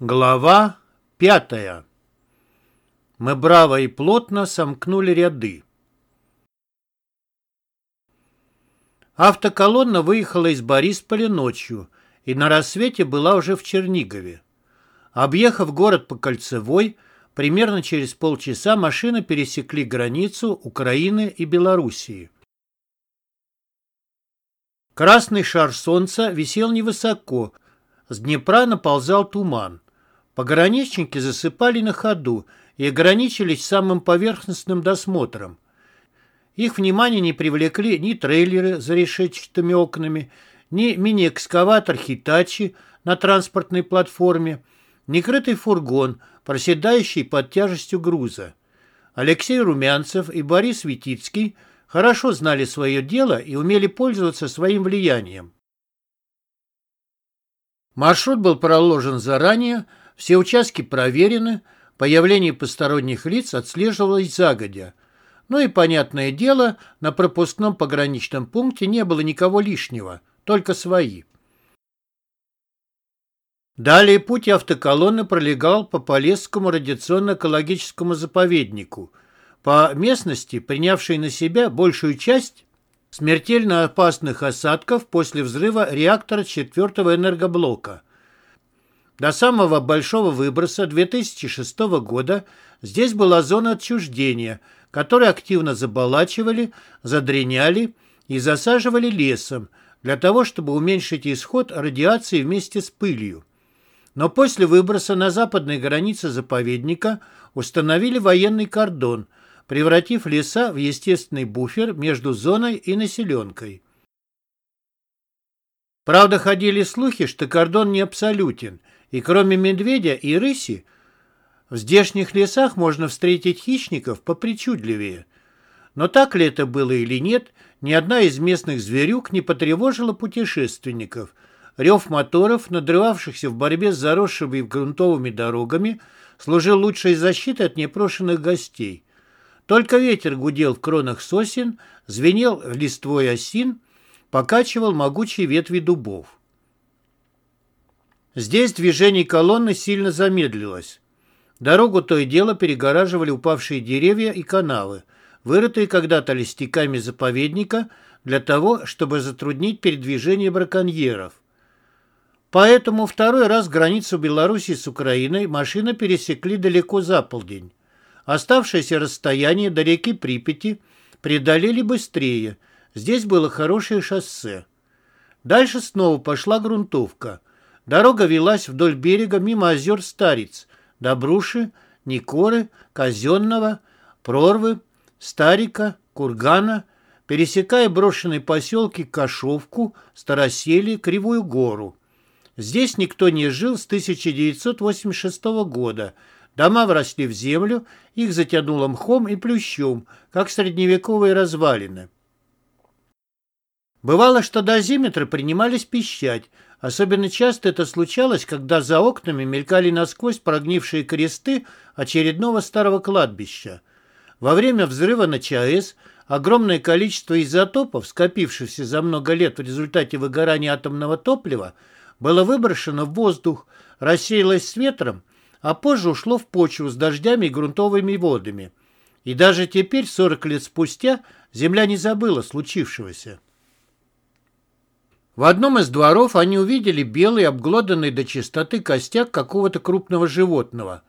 Глава пятая. Мы браво и плотно сомкнули ряды. Автоколонна выехала из Борисполя ночью и на рассвете была уже в Чернигове. Объехав город по Кольцевой, примерно через полчаса машины пересекли границу Украины и Белоруссии. Красный шар солнца висел невысоко, с Днепра наползал туман. Пограничники засыпали на ходу и ограничились самым поверхностным досмотром. Их внимание не привлекли ни трейлеры за решетчатыми окнами, ни мини-экскаватор «Хитачи» на транспортной платформе, ни крытый фургон, проседающий под тяжестью груза. Алексей Румянцев и Борис Витицкий хорошо знали свое дело и умели пользоваться своим влиянием. Маршрут был проложен заранее, все участки проверены, появление посторонних лиц отслеживалось загодя. Ну и, понятное дело, на пропускном пограничном пункте не было никого лишнего, только свои. Далее путь автоколонны пролегал по Полесскому радиационно-экологическому заповеднику, по местности, принявшей на себя большую часть смертельно опасных осадков после взрыва реактора четвертого энергоблока – до самого большого выброса 2006 года здесь была зона отчуждения, которую активно заболачивали, задряняли и засаживали лесом для того, чтобы уменьшить исход радиации вместе с пылью. Но после выброса на западной границе заповедника установили военный кордон, превратив леса в естественный буфер между зоной и населенкой. Правда, ходили слухи, что кордон не абсолютен – и кроме медведя и рыси, в здешних лесах можно встретить хищников попричудливее. Но так ли это было или нет, ни одна из местных зверюк не потревожила путешественников. Рев моторов, надрывавшихся в борьбе с заросшими грунтовыми дорогами, служил лучшей защитой от непрошенных гостей. Только ветер гудел в кронах сосен, звенел листвой осин, покачивал могучие ветви дубов. Здесь движение колонны сильно замедлилось. Дорогу то и дело перегораживали упавшие деревья и канавы, вырытые когда-то листиками заповедника для того, чтобы затруднить передвижение браконьеров. Поэтому второй раз границу Беларуси с Украиной машины пересекли далеко за полдень. Оставшееся расстояние до реки Припяти преодолели быстрее. Здесь было хорошее шоссе. Дальше снова пошла грунтовка – Дорога велась вдоль берега мимо озер Стариц, Добруши, Никоры, Казенного, Прорвы, Старика, Кургана, пересекая брошенные поселки Кашовку, Староселье, Кривую гору. Здесь никто не жил с 1986 года. Дома вросли в землю, их затянуло мхом и плющом, как средневековые развалины. Бывало, что дозиметры принимались пищать, Особенно часто это случалось, когда за окнами мелькали насквозь прогнившие кресты очередного старого кладбища. Во время взрыва на ЧАЭС огромное количество изотопов, скопившихся за много лет в результате выгорания атомного топлива, было выброшено в воздух, рассеялось с ветром, а позже ушло в почву с дождями и грунтовыми водами. И даже теперь, 40 лет спустя, Земля не забыла случившегося. В одном из дворов они увидели белый, обглоданный до чистоты костяк какого-то крупного животного.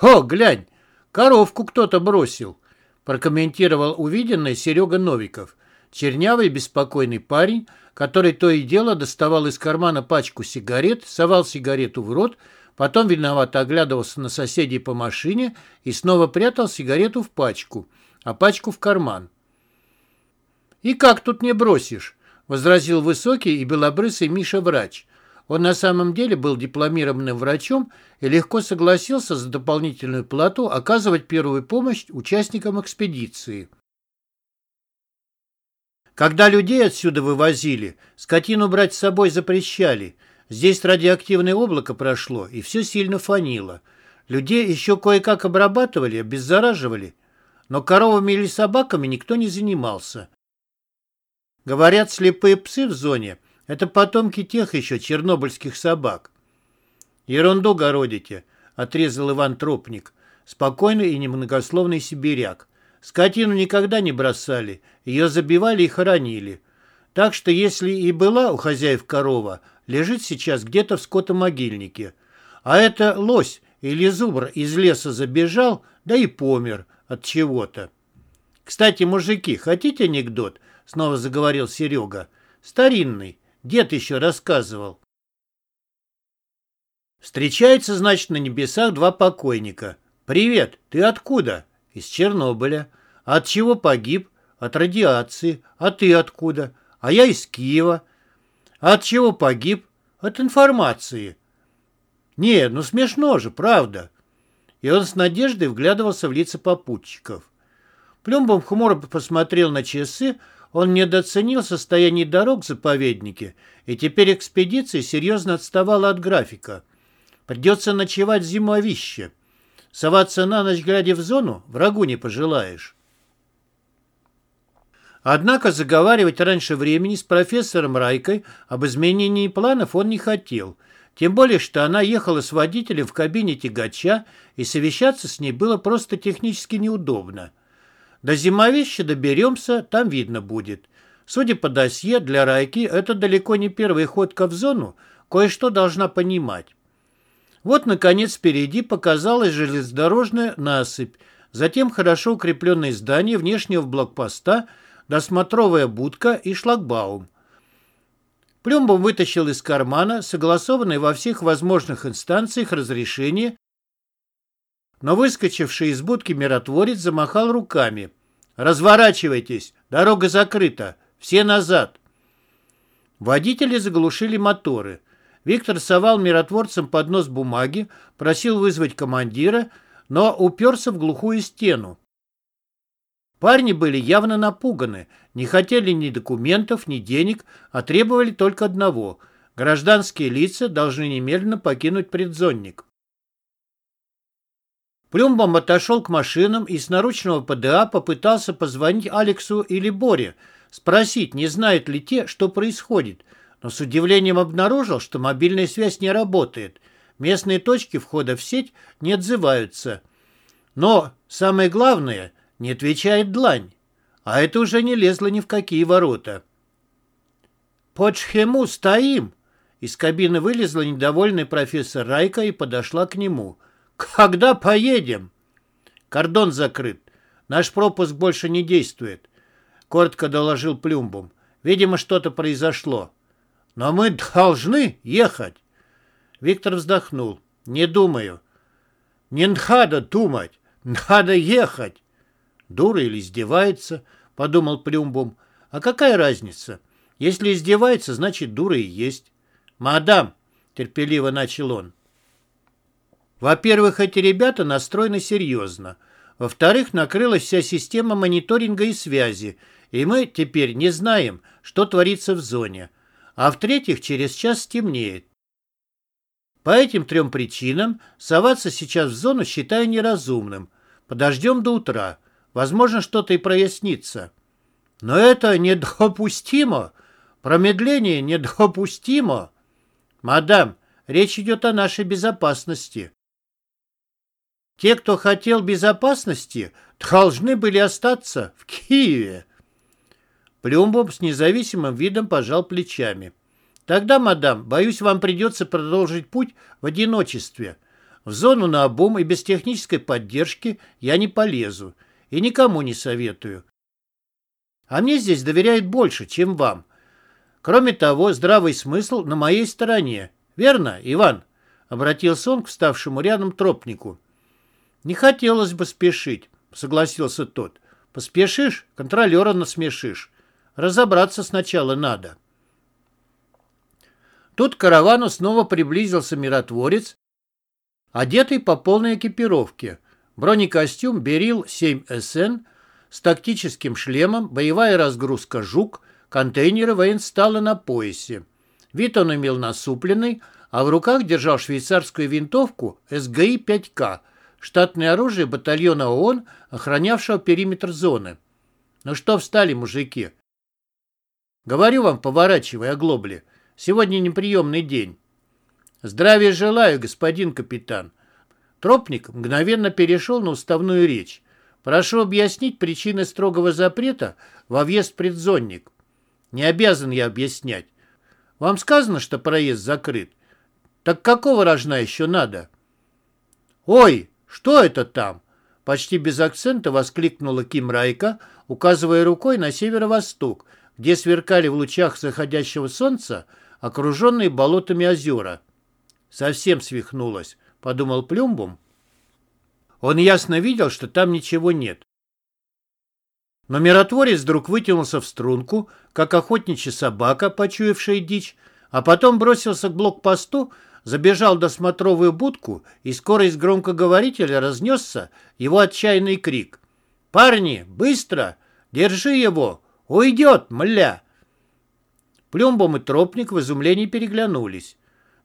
«О, глянь, коровку кто-то бросил», прокомментировал увиденное Серега Новиков. Чернявый беспокойный парень, который то и дело доставал из кармана пачку сигарет, совал сигарету в рот, потом виновато оглядывался на соседей по машине и снова прятал сигарету в пачку, а пачку в карман. «И как тут не бросишь?» Возразил высокий и белобрысый Миша-врач. Он на самом деле был дипломированным врачом и легко согласился за дополнительную плату оказывать первую помощь участникам экспедиции. Когда людей отсюда вывозили, скотину брать с собой запрещали. Здесь радиоактивное облако прошло, и все сильно фанило. Людей еще кое-как обрабатывали, обеззараживали, но коровами или собаками никто не занимался. Говорят, слепые псы в зоне – это потомки тех еще чернобыльских собак. Ерунду городите, отрезал Иван Тропник, спокойный и немногословный сибиряк. Скотину никогда не бросали, ее забивали и хоронили. Так что если и была у хозяев корова, лежит сейчас где-то в скотомогильнике. А это лось или зубр из леса забежал, да и помер от чего-то. «Кстати, мужики, хотите анекдот?» — снова заговорил Серега. «Старинный. Дед еще рассказывал». Встречаются, значит, на небесах два покойника. «Привет, ты откуда?» «Из Чернобыля». «От чего погиб?» «От радиации». «А ты откуда?» «А я из Киева». «А от чего погиб?» «От информации». «Не, ну смешно же, правда». И он с надеждой вглядывался в лица попутчиков. Плюмбом хмуро посмотрел на часы, он недооценил состояние дорог в заповеднике, и теперь экспедиция серьезно отставала от графика. Придется ночевать зимовище. Соваться на ночь, глядя в зону, врагу не пожелаешь. Однако заговаривать раньше времени с профессором Райкой об изменении планов он не хотел, тем более, что она ехала с водителем в кабине тягача, и совещаться с ней было просто технически неудобно. До зимовища доберемся, там видно будет. Судя по досье, для Райки это далеко не первая ходка в зону, кое-что должна понимать. Вот, наконец, впереди показалась железнодорожная насыпь, затем хорошо укрепленное здание внешнего блокпоста, досмотровая будка и шлагбаум. Плюмбом вытащил из кармана согласованное во всех возможных инстанциях разрешение но выскочивший из будки миротворец замахал руками. «Разворачивайтесь! Дорога закрыта! Все назад!» Водители заглушили моторы. Виктор совал миротворцам под нос бумаги, просил вызвать командира, но уперся в глухую стену. Парни были явно напуганы, не хотели ни документов, ни денег, а требовали только одного – гражданские лица должны немедленно покинуть предзонник. Плюмбом отошел к машинам и с наручного ПДА попытался позвонить Алексу или Боре, спросить, не знают ли те, что происходит, но с удивлением обнаружил, что мобильная связь не работает. Местные точки входа в сеть не отзываются. Но, самое главное, не отвечает длань. А это уже не лезло ни в какие ворота. «Под шхему стоим!» Из кабины вылезла недовольный профессор Райка и подошла к нему – «Когда поедем?» «Кордон закрыт. Наш пропуск больше не действует», — коротко доложил Плюмбум. «Видимо, что-то произошло». «Но мы должны ехать». Виктор вздохнул. «Не думаю». «Не надо думать. Надо ехать». «Дура или издевается?» — подумал Плюмбум. «А какая разница? Если издевается, значит, дура и есть». «Мадам», — терпеливо начал он, во-первых, эти ребята настроены серьезно. Во-вторых, накрылась вся система мониторинга и связи, и мы теперь не знаем, что творится в зоне. А в-третьих, через час стемнеет. По этим трем причинам соваться сейчас в зону считаю неразумным. Подождем до утра. Возможно, что-то и прояснится. Но это недопустимо. Промедление недопустимо. Мадам, речь идет о нашей безопасности. Те, кто хотел безопасности, должны были остаться в Киеве. Плюмбом с независимым видом пожал плечами. Тогда, мадам, боюсь, вам придется продолжить путь в одиночестве. В зону на обум и без технической поддержки я не полезу и никому не советую. А мне здесь доверяют больше, чем вам. Кроме того, здравый смысл на моей стороне. Верно, Иван? Обратился он к вставшему рядом тропнику. «Не хотелось бы спешить», — согласился тот. «Поспешишь, контролера насмешишь. Разобраться сначала надо». Тут к каравану снова приблизился миротворец, одетый по полной экипировке. Бронекостюм Берил-7СН с тактическим шлемом, боевая разгрузка «Жук», контейнеры военстала на поясе. Вид он имел насупленный, а в руках держал швейцарскую винтовку СГИ-5К — штатное оружие батальона ООН, охранявшего периметр зоны. Ну что встали, мужики? Говорю вам, поворачивая оглобли, сегодня неприемный день. Здравия желаю, господин капитан. Тропник мгновенно перешел на уставную речь. Прошу объяснить причины строгого запрета во въезд предзонник. Не обязан я объяснять. Вам сказано, что проезд закрыт? Так какого рожна еще надо? Ой, что это там? Почти без акцента воскликнула Ким Райка, указывая рукой на северо-восток, где сверкали в лучах заходящего солнца окруженные болотами озера. Совсем свихнулась, подумал Плюмбум. Он ясно видел, что там ничего нет. Но миротворец вдруг вытянулся в струнку, как охотничья собака, почуявшая дичь, а потом бросился к блокпосту, забежал до смотровую будку, и скоро из громкоговорителя разнесся его отчаянный крик. «Парни, быстро! Держи его! Уйдет, мля!» Плюмбом и Тропник в изумлении переглянулись.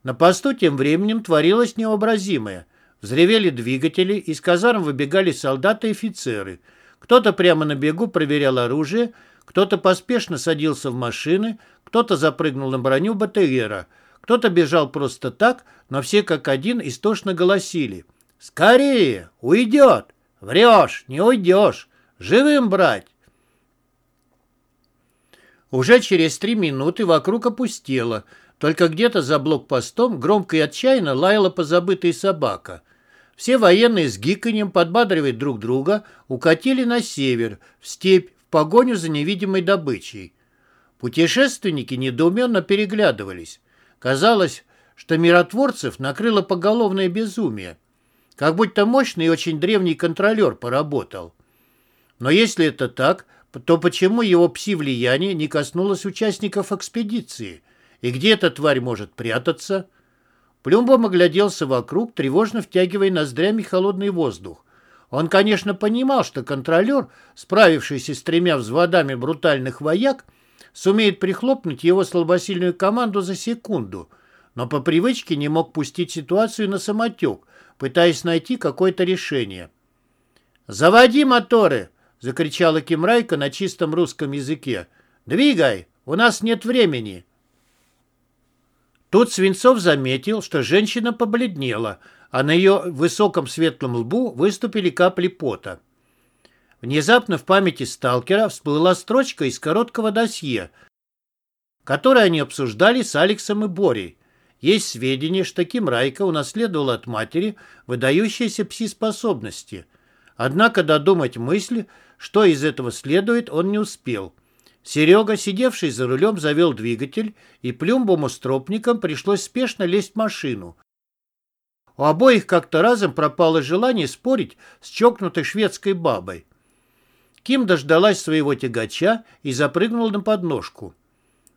На посту тем временем творилось невообразимое. Взревели двигатели, из казарм выбегали солдаты и офицеры. Кто-то прямо на бегу проверял оружие, кто-то поспешно садился в машины, кто-то запрыгнул на броню БТРа, кто-то бежал просто так, но все как один истошно голосили. «Скорее! Уйдет! Врешь! Не уйдешь! Живым брать!» Уже через три минуты вокруг опустело, только где-то за блокпостом громко и отчаянно лаяла позабытая собака. Все военные с гиканьем, подбадривая друг друга, укатили на север, в степь, в погоню за невидимой добычей. Путешественники недоуменно переглядывались. Казалось, что миротворцев накрыло поголовное безумие. Как будто мощный и очень древний контролер поработал. Но если это так, то почему его пси-влияние не коснулось участников экспедиции? И где эта тварь может прятаться? Плюмбом огляделся вокруг, тревожно втягивая ноздрями холодный воздух. Он, конечно, понимал, что контролер, справившийся с тремя взводами брутальных вояк, сумеет прихлопнуть его слабосильную команду за секунду, но по привычке не мог пустить ситуацию на самотек, пытаясь найти какое-то решение. «Заводи моторы!» — закричала Кимрайка на чистом русском языке. «Двигай! У нас нет времени!» Тут Свинцов заметил, что женщина побледнела, а на ее высоком светлом лбу выступили капли пота. Внезапно в памяти сталкера всплыла строчка из короткого досье, которое они обсуждали с Алексом и Борей. Есть сведения, что Ким Райка унаследовала от матери выдающиеся пси-способности. Однако додумать мысли, что из этого следует, он не успел. Серега, сидевший за рулем, завел двигатель, и Плюмбому с Тропником пришлось спешно лезть в машину. У обоих как-то разом пропало желание спорить с чокнутой шведской бабой. Ким дождалась своего тягача и запрыгнула на подножку.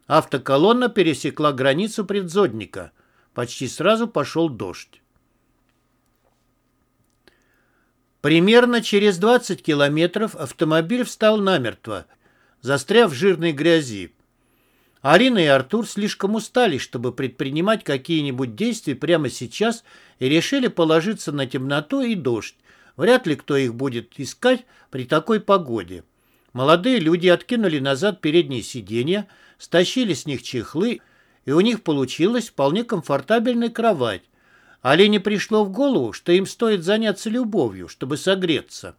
Автоколонна пересекла границу предзодника. Почти сразу пошел дождь. Примерно через 20 километров автомобиль встал намертво – застряв в жирной грязи. Арина и Артур слишком устали, чтобы предпринимать какие-нибудь действия прямо сейчас и решили положиться на темноту и дождь. Вряд ли кто их будет искать при такой погоде. Молодые люди откинули назад передние сиденья, стащили с них чехлы, и у них получилась вполне комфортабельная кровать. Алине пришло в голову, что им стоит заняться любовью, чтобы согреться.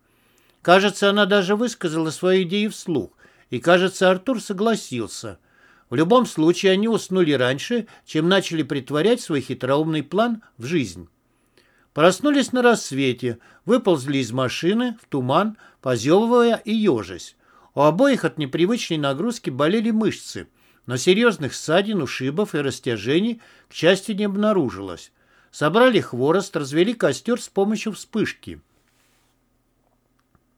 Кажется, она даже высказала свою идею вслух, и, кажется, Артур согласился. В любом случае они уснули раньше, чем начали притворять свой хитроумный план в жизнь. Проснулись на рассвете, выползли из машины, в туман, позевывая и ежась. У обоих от непривычной нагрузки болели мышцы, но серьезных ссадин, ушибов и растяжений, к счастью, не обнаружилось. Собрали хворост, развели костер с помощью вспышки.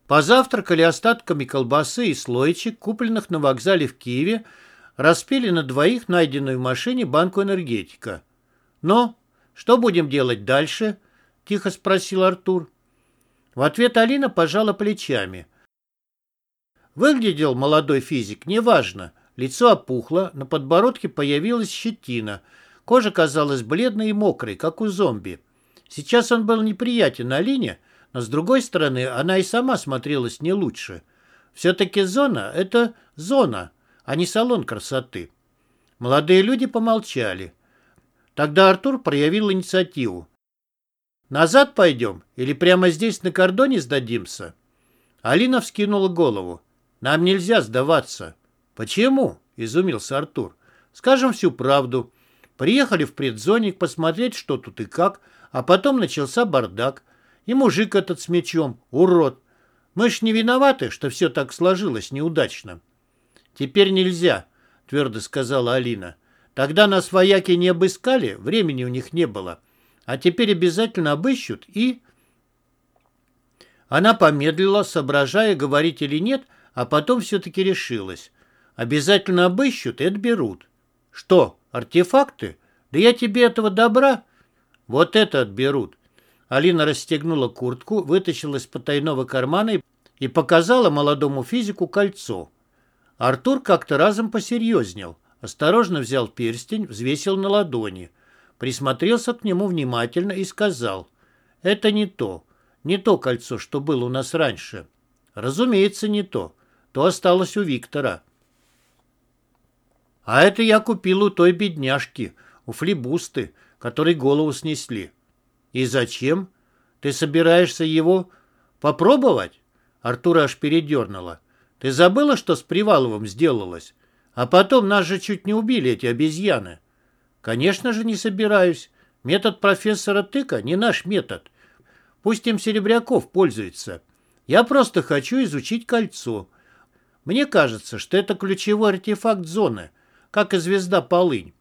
Позавтракали остатками колбасы и слоечек, купленных на вокзале в Киеве, распили на двоих найденную в машине банку энергетика. «Но что будем делать дальше?» – тихо спросил Артур. В ответ Алина пожала плечами. Выглядел молодой физик, неважно. Лицо опухло, на подбородке появилась щетина. Кожа казалась бледной и мокрой, как у зомби. Сейчас он был неприятен Алине, но с другой стороны, она и сама смотрелась не лучше. Все-таки зона – это зона, а не салон красоты. Молодые люди помолчали. Тогда Артур проявил инициативу. «Назад пойдем или прямо здесь на кордоне сдадимся?» Алина вскинула голову. «Нам нельзя сдаваться». «Почему?» – изумился Артур. «Скажем всю правду. Приехали в предзоник посмотреть, что тут и как, а потом начался бардак. И мужик этот с мечом, урод. Мы ж не виноваты, что все так сложилось неудачно». «Теперь нельзя», – твердо сказала Алина. «Тогда нас вояки не обыскали, времени у них не было. А теперь обязательно обыщут и...» Она помедлила, соображая, говорить или нет, а потом все-таки решилась. «Обязательно обыщут и отберут». «Что, артефакты? Да я тебе этого добра...» «Вот это отберут». Алина расстегнула куртку, вытащила из потайного кармана и показала молодому физику кольцо. Артур как-то разом посерьезнел. Осторожно взял перстень, взвесил на ладони. Присмотрелся к нему внимательно и сказал, «Это не то, не то кольцо, что было у нас раньше. Разумеется, не то. То осталось у Виктора». «А это я купил у той бедняжки, у флибусты, которой голову снесли». «И зачем? Ты собираешься его попробовать?» Артура аж передернула. Ты забыла, что с Приваловым сделалось? А потом нас же чуть не убили эти обезьяны. Конечно же, не собираюсь. Метод профессора Тыка не наш метод. Пусть им Серебряков пользуется. Я просто хочу изучить кольцо. Мне кажется, что это ключевой артефакт зоны, как и звезда Полынь.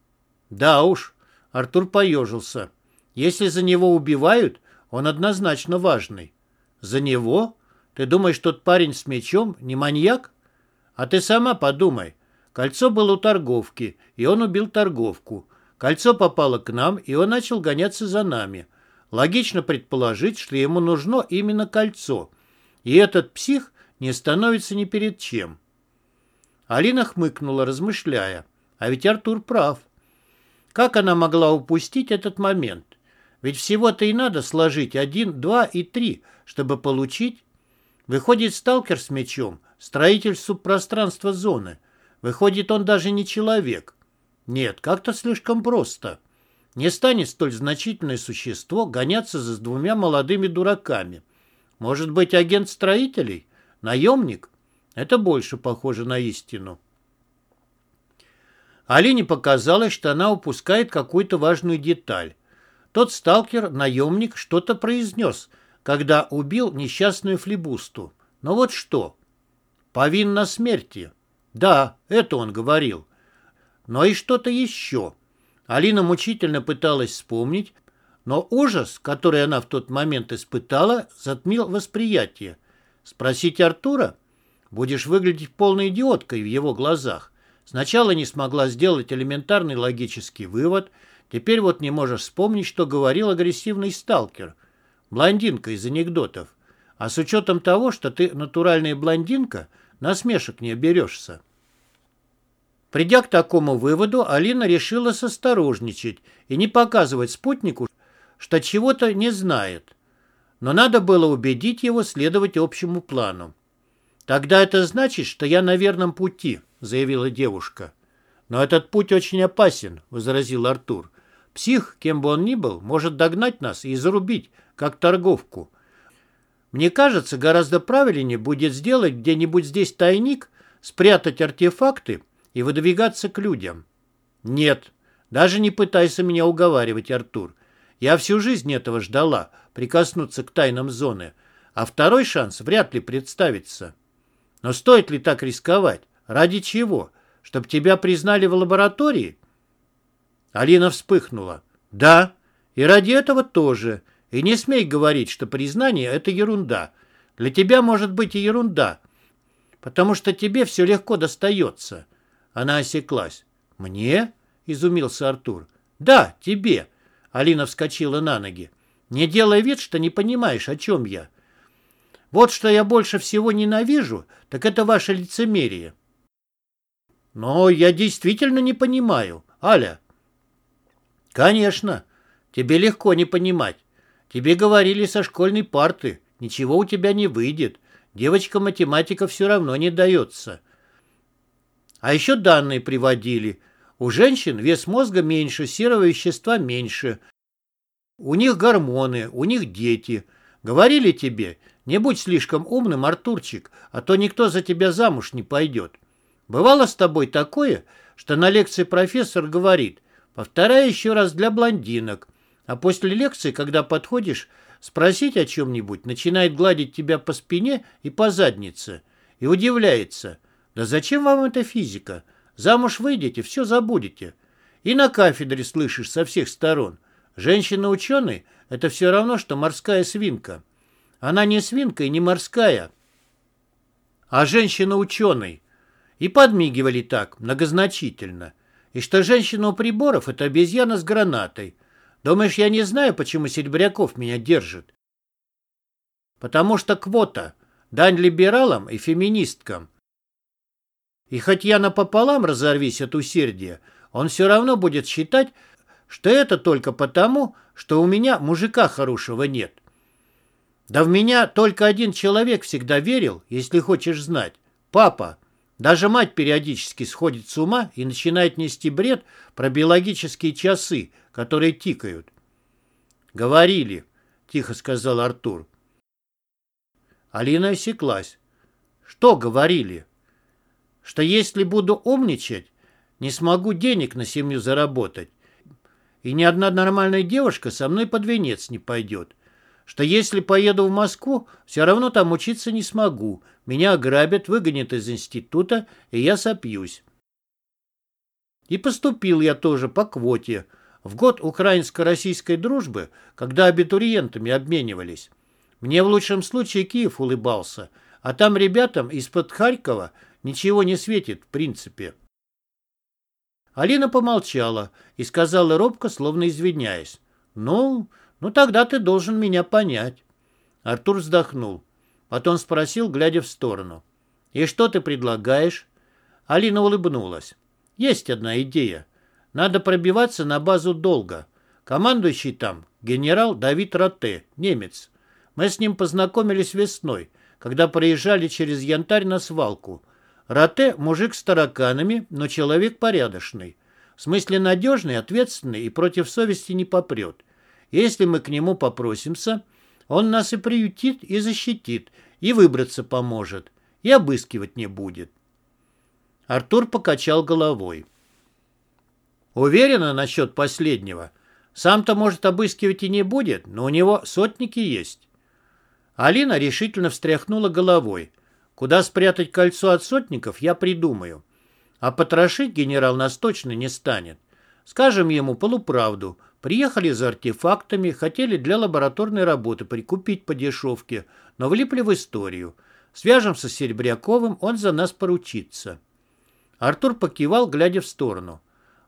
Да уж, Артур поежился. Если за него убивают, он однозначно важный. За него? Ты думаешь, тот парень с мечом не маньяк? А ты сама подумай. Кольцо было у торговки, и он убил торговку. Кольцо попало к нам, и он начал гоняться за нами. Логично предположить, что ему нужно именно кольцо. И этот псих не становится ни перед чем. Алина хмыкнула, размышляя. А ведь Артур прав. Как она могла упустить этот момент? Ведь всего-то и надо сложить один, два и три, чтобы получить Выходит сталкер с мечом, строитель субпространства зоны. Выходит, он даже не человек. Нет, как-то слишком просто. Не станет столь значительное существо гоняться за двумя молодыми дураками. Может быть, агент строителей? Наемник? Это больше похоже на истину. Алине показалось, что она упускает какую-то важную деталь. Тот сталкер, наемник, что-то произнес – когда убил несчастную флебусту. Но вот что? Повинна смерти. Да, это он говорил. Но и что-то еще. Алина мучительно пыталась вспомнить, но ужас, который она в тот момент испытала, затмил восприятие. Спросить Артура? Будешь выглядеть полной идиоткой в его глазах. Сначала не смогла сделать элементарный логический вывод, теперь вот не можешь вспомнить, что говорил агрессивный сталкер – Блондинка из анекдотов. А с учетом того, что ты натуральная блондинка, насмешек не оберешься. Придя к такому выводу, Алина решила состорожничать и не показывать спутнику, что чего-то не знает. Но надо было убедить его следовать общему плану. «Тогда это значит, что я на верном пути», — заявила девушка. «Но этот путь очень опасен», — возразил Артур. «Псих, кем бы он ни был, может догнать нас и зарубить, как торговку. Мне кажется, гораздо правильнее будет сделать где-нибудь здесь тайник, спрятать артефакты и выдвигаться к людям. Нет, даже не пытайся меня уговаривать, Артур. Я всю жизнь этого ждала, прикоснуться к тайнам зоны, а второй шанс вряд ли представится. Но стоит ли так рисковать? Ради чего? Чтоб тебя признали в лаборатории? Алина вспыхнула. Да, и ради этого тоже. И не смей говорить, что признание – это ерунда. Для тебя может быть и ерунда, потому что тебе все легко достается. Она осеклась. «Мне?» – изумился Артур. «Да, тебе». Алина вскочила на ноги. «Не делай вид, что не понимаешь, о чем я. Вот что я больше всего ненавижу, так это ваше лицемерие». «Но я действительно не понимаю, Аля». «Конечно, тебе легко не понимать. Тебе говорили со школьной парты, ничего у тебя не выйдет. Девочка-математика все равно не дается. А еще данные приводили. У женщин вес мозга меньше, серого вещества меньше. У них гормоны, у них дети. Говорили тебе, не будь слишком умным, Артурчик, а то никто за тебя замуж не пойдет. Бывало с тобой такое, что на лекции профессор говорит, повторяй еще раз для блондинок, а после лекции, когда подходишь, спросить о чем-нибудь, начинает гладить тебя по спине и по заднице. И удивляется, да зачем вам эта физика? Замуж выйдете, все забудете. И на кафедре слышишь со всех сторон. Женщина-ученый – это все равно, что морская свинка. Она не свинка и не морская, а женщина-ученый. И подмигивали так, многозначительно. И что женщина у приборов – это обезьяна с гранатой. Думаешь, я не знаю, почему Серебряков меня держит? Потому что квота. Дань либералам и феминисткам. И хоть я напополам разорвись от усердия, он все равно будет считать, что это только потому, что у меня мужика хорошего нет. Да в меня только один человек всегда верил, если хочешь знать. Папа. Даже мать периодически сходит с ума и начинает нести бред про биологические часы, которые тикают. «Говорили», — тихо сказал Артур. Алина осеклась. «Что говорили?» «Что если буду умничать, не смогу денег на семью заработать, и ни одна нормальная девушка со мной под венец не пойдет. Что если поеду в Москву, все равно там учиться не смогу, меня ограбят, выгонят из института, и я сопьюсь». И поступил я тоже по квоте, в год украинско-российской дружбы, когда абитуриентами обменивались. Мне в лучшем случае Киев улыбался, а там ребятам из-под Харькова ничего не светит в принципе. Алина помолчала и сказала робко, словно извиняясь. «Ну, ну тогда ты должен меня понять». Артур вздохнул. Потом спросил, глядя в сторону. «И что ты предлагаешь?» Алина улыбнулась. «Есть одна идея. Надо пробиваться на базу долго. Командующий там генерал Давид Роте, немец. Мы с ним познакомились весной, когда проезжали через Янтарь на свалку. Роте – мужик с тараканами, но человек порядочный. В смысле надежный, ответственный и против совести не попрет. Если мы к нему попросимся, он нас и приютит, и защитит, и выбраться поможет, и обыскивать не будет. Артур покачал головой. Уверена насчет последнего. Сам-то, может, обыскивать и не будет, но у него сотники есть. Алина решительно встряхнула головой. Куда спрятать кольцо от сотников, я придумаю. А потрошить генерал нас точно не станет. Скажем ему полуправду. Приехали за артефактами, хотели для лабораторной работы прикупить по дешевке, но влипли в историю. Свяжемся с Серебряковым, он за нас поручится. Артур покивал, глядя в сторону.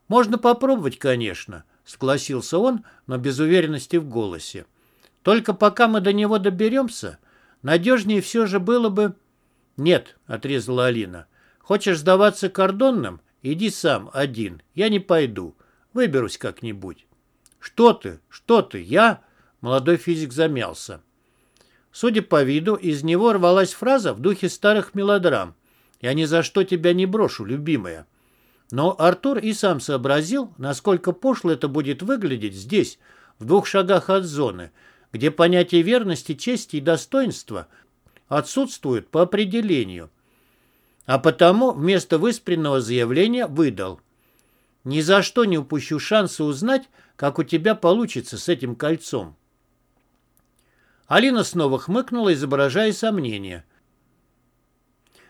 «Можно попробовать, конечно», — согласился он, но без уверенности в голосе. «Только пока мы до него доберемся, надежнее все же было бы...» «Нет», — отрезала Алина. «Хочешь сдаваться кордонным? Иди сам, один. Я не пойду. Выберусь как-нибудь». «Что ты? Что ты? Я?» Молодой физик замялся. Судя по виду, из него рвалась фраза в духе старых мелодрам. «Я ни за что тебя не брошу, любимая». Но Артур и сам сообразил, насколько пошло это будет выглядеть здесь, в двух шагах от зоны, где понятие верности, чести и достоинства отсутствуют по определению. А потому вместо выспренного заявления выдал. «Ни за что не упущу шанса узнать, как у тебя получится с этим кольцом». Алина снова хмыкнула, изображая сомнение.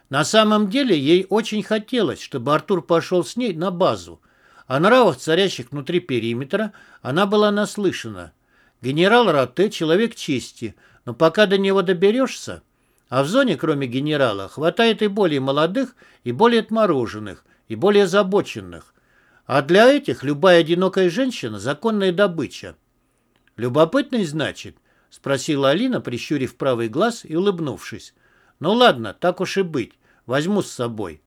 На самом деле ей очень хотелось, чтобы Артур пошел с ней на базу. О нравах, царящих внутри периметра, она была наслышана. Генерал Ратте – человек чести, но пока до него доберешься... А в зоне, кроме генерала, хватает и более молодых, и более отмороженных, и более озабоченных. А для этих любая одинокая женщина – законная добыча. «Любопытный, значит?» – спросила Алина, прищурив правый глаз и улыбнувшись. «Ну ладно, так уж и быть. Возьму с собой.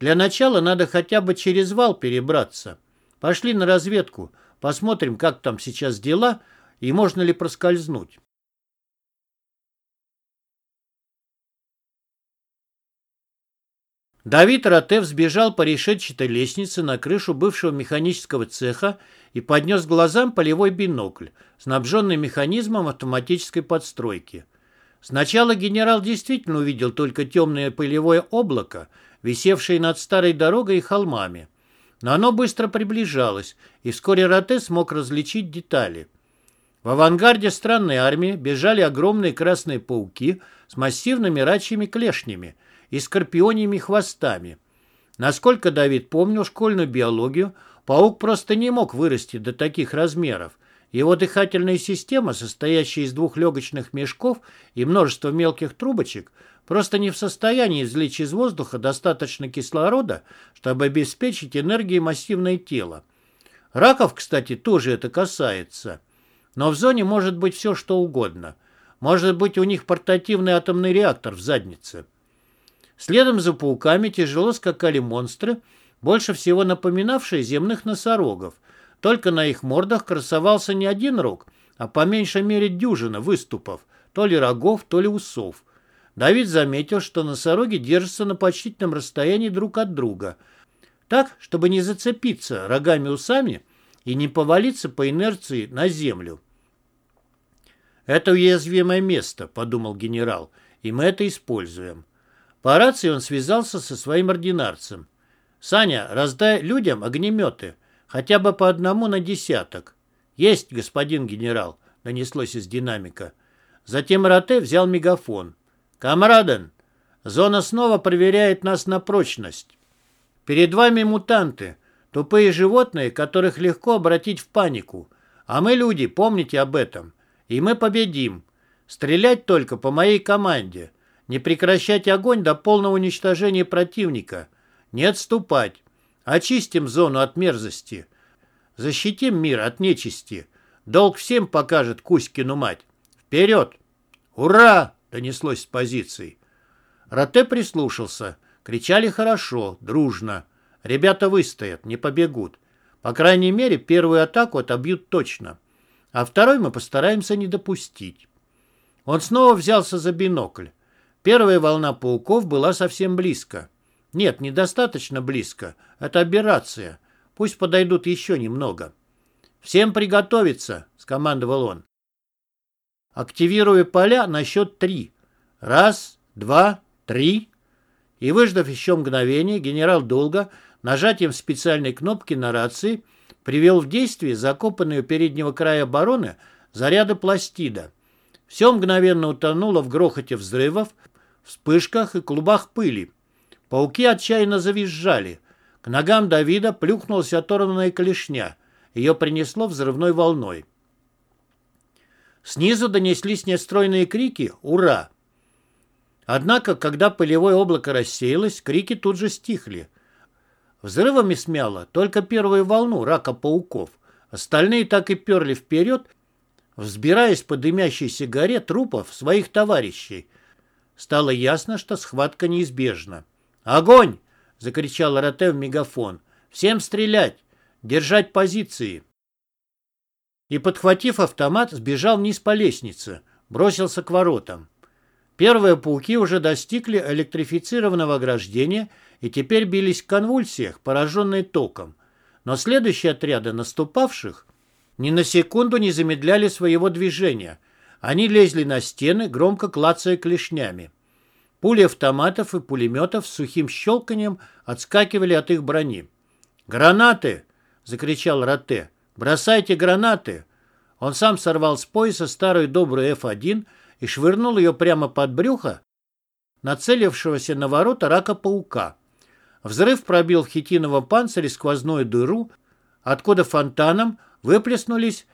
Для начала надо хотя бы через вал перебраться. Пошли на разведку, посмотрим, как там сейчас дела и можно ли проскользнуть. Давид Ротев сбежал по решетчатой лестнице на крышу бывшего механического цеха и поднес глазам полевой бинокль, снабженный механизмом автоматической подстройки. Сначала генерал действительно увидел только темное пылевое облако, висевшее над старой дорогой и холмами. Но оно быстро приближалось, и вскоре Роте смог различить детали. В авангарде странной армии бежали огромные красные пауки с массивными рачьими клешнями и скорпионьими хвостами. Насколько Давид помнил школьную биологию, паук просто не мог вырасти до таких размеров. Его дыхательная система, состоящая из двух легочных мешков и множества мелких трубочек, просто не в состоянии извлечь из воздуха достаточно кислорода, чтобы обеспечить энергией массивное тело. Раков, кстати, тоже это касается. Но в зоне может быть все, что угодно. Может быть, у них портативный атомный реактор в заднице. Следом за пауками тяжело скакали монстры, больше всего напоминавшие земных носорогов. Только на их мордах красовался не один рог, а по меньшей мере дюжина выступов, то ли рогов, то ли усов. Давид заметил, что носороги держатся на почтительном расстоянии друг от друга, так, чтобы не зацепиться рогами-усами и не повалиться по инерции на землю. «Это уязвимое место», — подумал генерал, — «и мы это используем». По рации он связался со своим ординарцем. «Саня, раздай людям огнеметы, хотя бы по одному на десяток». «Есть, господин генерал», — донеслось из динамика. Затем Роте взял мегафон. «Камраден, зона снова проверяет нас на прочность. Перед вами мутанты, тупые животные, которых легко обратить в панику. А мы люди, помните об этом. И мы победим. Стрелять только по моей команде. Не прекращать огонь до полного уничтожения противника. Не отступать. Очистим зону от мерзости. Защитим мир от нечисти. Долг всем покажет Кузькину мать. Вперед! Ура! Донеслось с позиций. Роте прислушался. Кричали хорошо, дружно. Ребята выстоят, не побегут. По крайней мере, первую атаку отобьют точно. А второй мы постараемся не допустить. Он снова взялся за бинокль. Первая волна пауков была совсем близко. Нет, недостаточно близко. Это операция. Пусть подойдут еще немного. «Всем приготовиться!» — скомандовал он. Активируя поля на счет три. Раз, два, три. И, выждав еще мгновение, генерал долго, нажатием специальной кнопки на рации, привел в действие закопанные у переднего края обороны заряды пластида. Все мгновенно утонуло в грохоте взрывов, вспышках и клубах пыли. Пауки отчаянно завизжали. К ногам Давида плюхнулась оторванная клешня. Ее принесло взрывной волной. Снизу донеслись нестройные крики «Ура!». Однако, когда пылевое облако рассеялось, крики тут же стихли. Взрывами смяло только первую волну рака пауков. Остальные так и перли вперед, взбираясь по дымящейся горе трупов своих товарищей. Стало ясно, что схватка неизбежна. «Огонь!» — закричал Роте в мегафон. «Всем стрелять! Держать позиции!» И, подхватив автомат, сбежал вниз по лестнице, бросился к воротам. Первые пауки уже достигли электрифицированного ограждения и теперь бились в конвульсиях, пораженные током. Но следующие отряды наступавших ни на секунду не замедляли своего движения. Они лезли на стены, громко клацая клешнями. Пули автоматов и пулеметов с сухим щелканием отскакивали от их брони. «Гранаты!» — закричал Роте. «Бросайте гранаты!» Он сам сорвал с пояса старую добрую F1 и швырнул ее прямо под брюхо нацелившегося на ворота рака-паука. Взрыв пробил в хитиновом панцире сквозную дыру, откуда фонтаном выплеснулись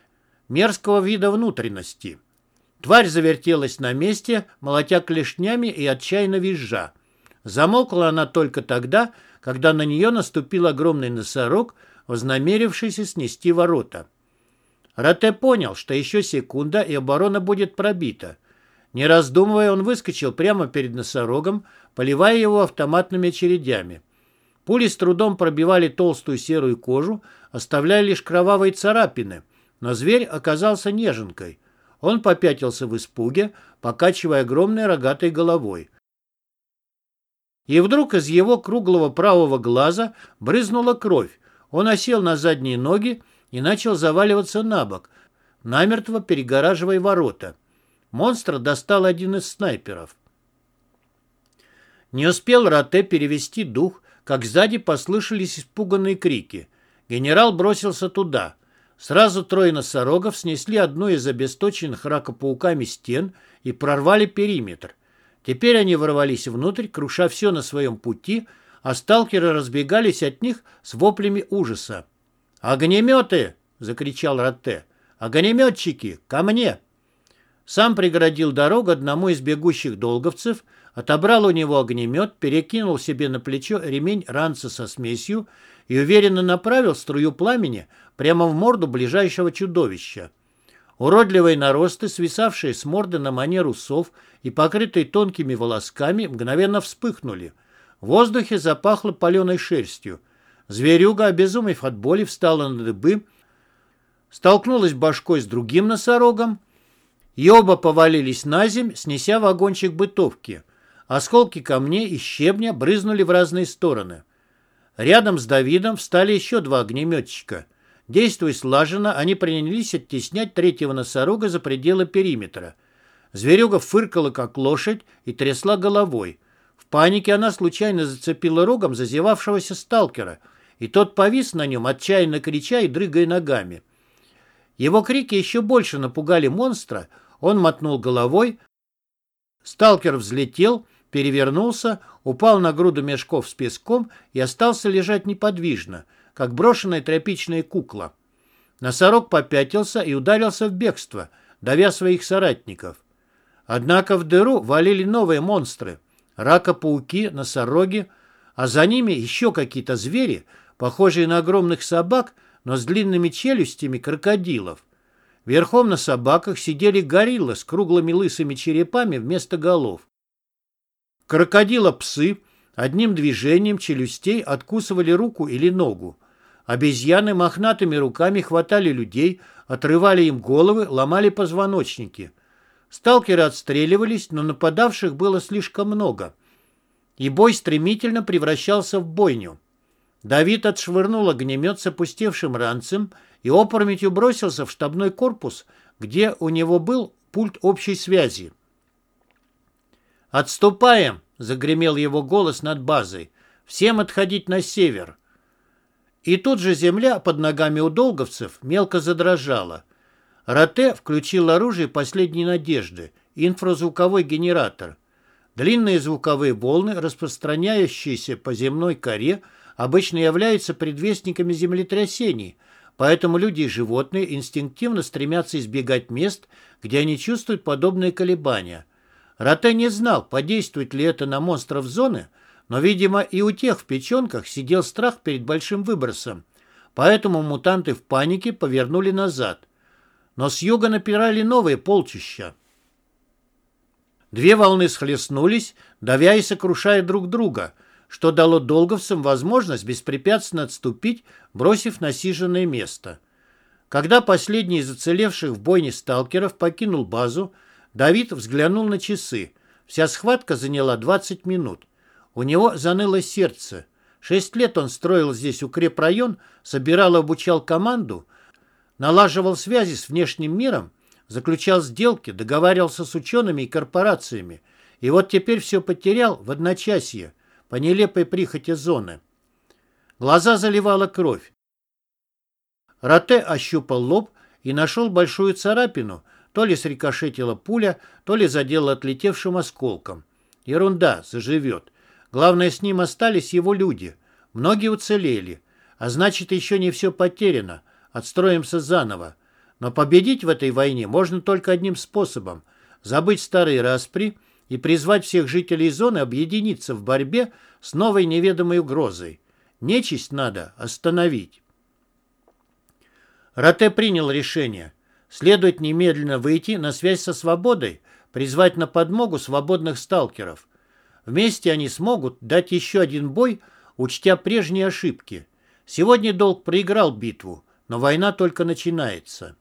мерзкого вида внутренности. Тварь завертелась на месте, молотя клешнями и отчаянно визжа. Замолкла она только тогда, когда на нее наступил огромный носорог, вознамерившийся снести ворота. Роте понял, что еще секунда, и оборона будет пробита. Не раздумывая, он выскочил прямо перед носорогом, поливая его автоматными очередями. Пули с трудом пробивали толстую серую кожу, оставляя лишь кровавые царапины, но зверь оказался неженкой. Он попятился в испуге, покачивая огромной рогатой головой. И вдруг из его круглого правого глаза брызнула кровь. Он осел на задние ноги и начал заваливаться на бок, намертво перегораживая ворота. Монстра достал один из снайперов. Не успел Роте перевести дух, как сзади послышались испуганные крики. Генерал бросился туда. Сразу трое носорогов снесли одну из обесточенных ракопауками стен и прорвали периметр. Теперь они ворвались внутрь, круша все на своем пути, а сталкеры разбегались от них с воплями ужаса. «Огнеметы!» — закричал Ротте. «Огнеметчики! Ко мне!» Сам преградил дорогу одному из бегущих долговцев, отобрал у него огнемет, перекинул себе на плечо ремень ранца со смесью и уверенно направил струю пламени прямо в морду ближайшего чудовища. Уродливые наросты, свисавшие с морды на манеру сов и покрытые тонкими волосками, мгновенно вспыхнули. В воздухе запахло паленой шерстью. Зверюга, обезумев от боли, встала на дыбы, столкнулась башкой с другим носорогом, и оба повалились на земь, снеся вагончик бытовки. Осколки камней и щебня брызнули в разные стороны. Рядом с Давидом встали еще два огнеметчика. Действуя слаженно, они принялись оттеснять третьего носорога за пределы периметра. Зверюга фыркала, как лошадь, и трясла головой. В панике она случайно зацепила рогом зазевавшегося сталкера, и тот повис на нем, отчаянно крича и дрыгая ногами. Его крики еще больше напугали монстра, он мотнул головой, сталкер взлетел, перевернулся, упал на груду мешков с песком и остался лежать неподвижно, как брошенная тропичная кукла. Носорог попятился и ударился в бегство, давя своих соратников. Однако в дыру валили новые монстры — рака-пауки, носороги, а за ними еще какие-то звери, похожие на огромных собак, но с длинными челюстями крокодилов. Верхом на собаках сидели гориллы с круглыми лысыми черепами вместо голов. Крокодила-псы одним движением челюстей откусывали руку или ногу. Обезьяны мохнатыми руками хватали людей, отрывали им головы, ломали позвоночники. Сталкеры отстреливались, но нападавших было слишком много. И бой стремительно превращался в бойню. Давид отшвырнул огнемет с опустевшим ранцем и опрометью бросился в штабной корпус, где у него был пульт общей связи. «Отступаем!» — загремел его голос над базой. «Всем отходить на север!» И тут же земля под ногами у долговцев мелко задрожала. Роте включил оружие последней надежды — инфразвуковой генератор. Длинные звуковые волны, распространяющиеся по земной коре, обычно являются предвестниками землетрясений, поэтому люди и животные инстинктивно стремятся избегать мест, где они чувствуют подобные колебания. Роте не знал, подействует ли это на монстров зоны, но, видимо, и у тех в печенках сидел страх перед большим выбросом. Поэтому мутанты в панике повернули назад. Но с юга напирали новые полчища. Две волны схлестнулись, давя и сокрушая друг друга, что дало долговцам возможность беспрепятственно отступить, бросив насиженное место. Когда последний из уцелевших в бойне сталкеров покинул базу, Давид взглянул на часы. Вся схватка заняла 20 минут. У него заныло сердце. Шесть лет он строил здесь укрепрайон, собирал и обучал команду, налаживал связи с внешним миром, заключал сделки, договаривался с учеными и корпорациями. И вот теперь все потерял в одночасье, по нелепой прихоти зоны. Глаза заливала кровь. Роте ощупал лоб и нашел большую царапину, то ли срикошетила пуля, то ли задела отлетевшим осколком. Ерунда, заживет. Главное, с ним остались его люди. Многие уцелели. А значит, еще не все потеряно. Отстроимся заново. Но победить в этой войне можно только одним способом. Забыть старые распри и призвать всех жителей зоны объединиться в борьбе с новой неведомой угрозой. Нечисть надо остановить. Роте принял решение. Следует немедленно выйти на связь со свободой, призвать на подмогу свободных сталкеров – Вместе они смогут дать еще один бой, учтя прежние ошибки. Сегодня долг проиграл битву, но война только начинается.